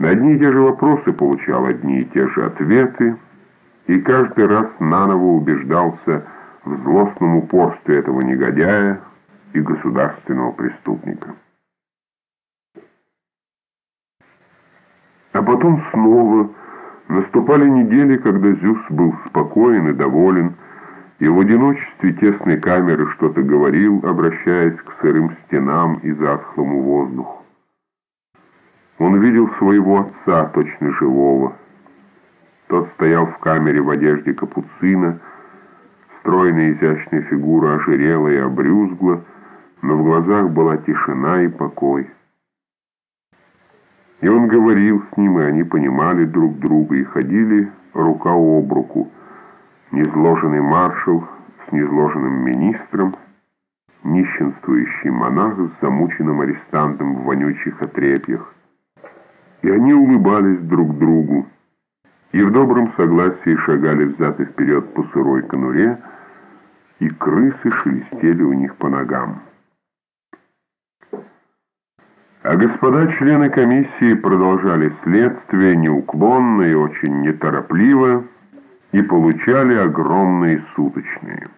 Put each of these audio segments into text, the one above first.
На одни и те же вопросы получал одни и те же ответы, и каждый раз наново убеждался в злостном упорстве этого негодяя и государственного преступника. А потом снова наступали недели, когда Зюс был спокоен и доволен, и в одиночестве тесной камеры что-то говорил, обращаясь к сырым стенам и затхлому воздуху. Он видел своего отца, точно живого. Тот стоял в камере в одежде капуцина, стройная изящная фигура ожирела и обрюзгла, но в глазах была тишина и покой. И он говорил с ним, и они понимали друг друга и ходили рука об руку. Незложенный маршал с незложенным министром, нищенствующий монах с замученным арестантом в вонючих отрепьях. И они улыбались друг другу, и в добром согласии шагали взад и вперед по сырой конуре, и крысы шелестели у них по ногам. А господа члены комиссии продолжали следствие неуклонно и очень неторопливо и получали огромные суточные.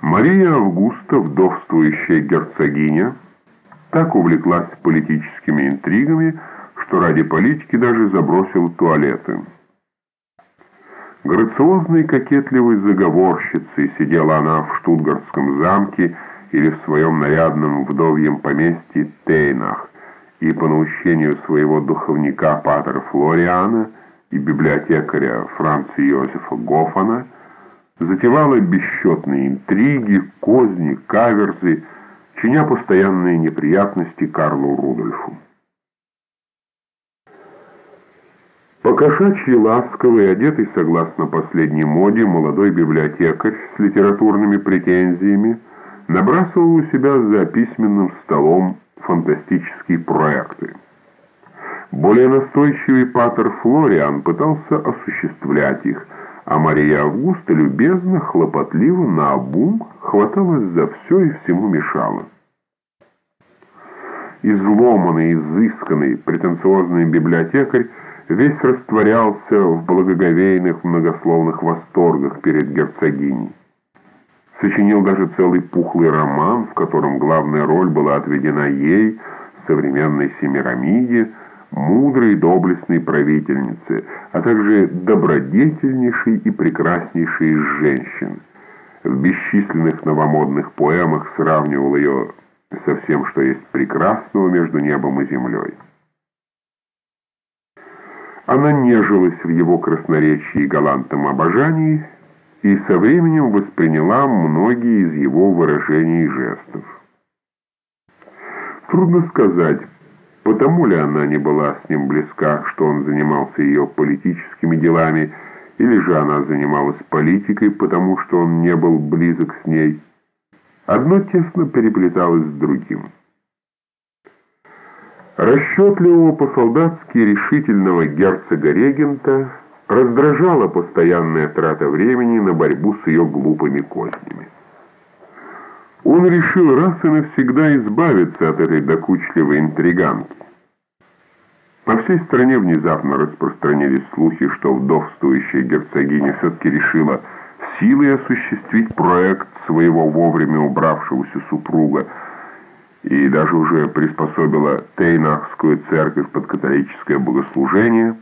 Мария Августа, вдовствующая герцогиня, так увлеклась политическими интригами, что ради политики даже забросила туалеты. Грациозной кокетливой заговорщицей сидела она в Штутгартском замке или в своем нарядном вдовьем поместье Тейнах, и по наущению своего духовника Патера Флориана и библиотекаря Франца Иосифа Гофана затевала бесчетные интриги, козни, каверзы, чиня постоянные неприятности Карлу Рудольфу. Покошачий ласковый, одетый согласно последней моде, молодой библиотекарь с литературными претензиями набрасывал у себя за письменным столом фантастические проекты. Более настойчивый патер Флориан пытался осуществлять их, а Мария Августа любезно, хлопотливо, наобум хваталась за все и всему мешала. Изломанный, изысканный, претенциозный библиотекарь весь растворялся в благоговейных многословных восторгах перед герцогиней. Сочинил даже целый пухлый роман, в котором главная роль была отведена ей, современной Семирамиде, мудрой доблестной правительнице, а также добродетельнейшей и прекраснейшей из женщин. В бесчисленных новомодных поэмах сравнивал ее со всем, что есть прекрасного между небом и землей. Она нежилась в его красноречии и галантном обожании и со временем восприняла многие из его выражений и жестов. Трудно сказать, потому ли она не была с ним близка, что он занимался ее политическими делами, или же она занималась политикой, потому что он не был близок с ней. Одно тесно переплеталось с другим. Расчетливого по-солдатски решительного герцога-регента раздражала постоянная трата времени на борьбу с ее глупыми кознями. Он решил раз и навсегда избавиться от этой докучливой интриганки. По всей стране внезапно распространились слухи, что вдовствующая герцогиня все-таки решила силой осуществить проект своего вовремя убравшегося супруга, и даже уже приспособила Тейнахскую церковь под католическое богослужение.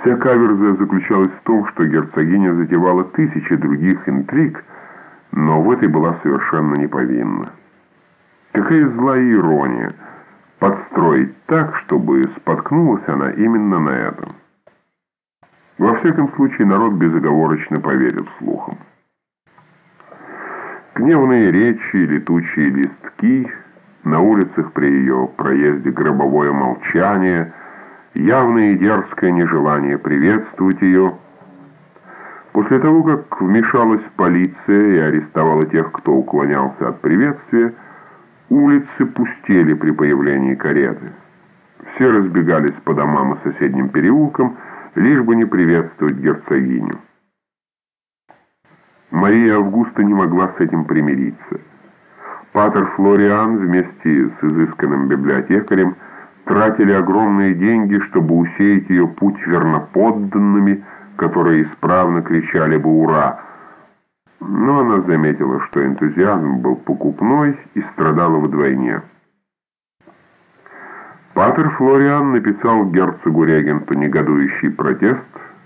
Вся каверза заключалась в том, что герцогиня затевала тысячи других интриг, но в этой была совершенно не повинна. Какая злая ирония подстроить так, чтобы споткнулась она именно на этом. Во всяком случае, народ безоговорочно поверил слухам. Гневные речи, летучие листки, на улицах при ее проезде гробовое молчание, явное и дерзкое нежелание приветствовать ее. После того, как вмешалась полиция и арестовала тех, кто уклонялся от приветствия, улицы пустели при появлении кареты. Все разбегались по домам и соседним переулкам, лишь бы не приветствовать герцогиню. Мария Августа не могла с этим примириться. Патер Флориан вместе с изысканным библиотекарем тратили огромные деньги, чтобы усеять ее путь верноподданными, которые исправно кричали бы «Ура!». Но она заметила, что энтузиазм был покупной и страдала вдвойне. Патер Флориан написал герцогу-регенту негодующий протест,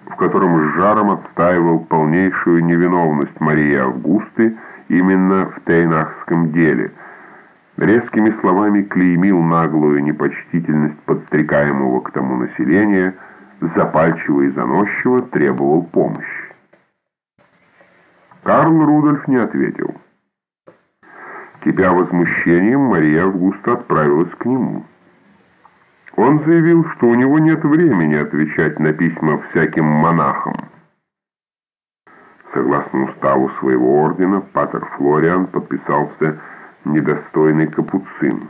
в котором с жаром отстаивал полнейшую невиновность Марии Августы именно в Тейнахском деле. Резкими словами клеймил наглую непочтительность подстрекаемого к тому населения, запальчиво и заносчиво требовал помощи. Карл Рудольф не ответил. Кипя возмущением, Мария Августа отправилась к нему. Он заявил, что у него нет времени отвечать на письма всяким монахам. Согласно уставу своего ордена, Патер Флориан подписался «недостойный капуцин».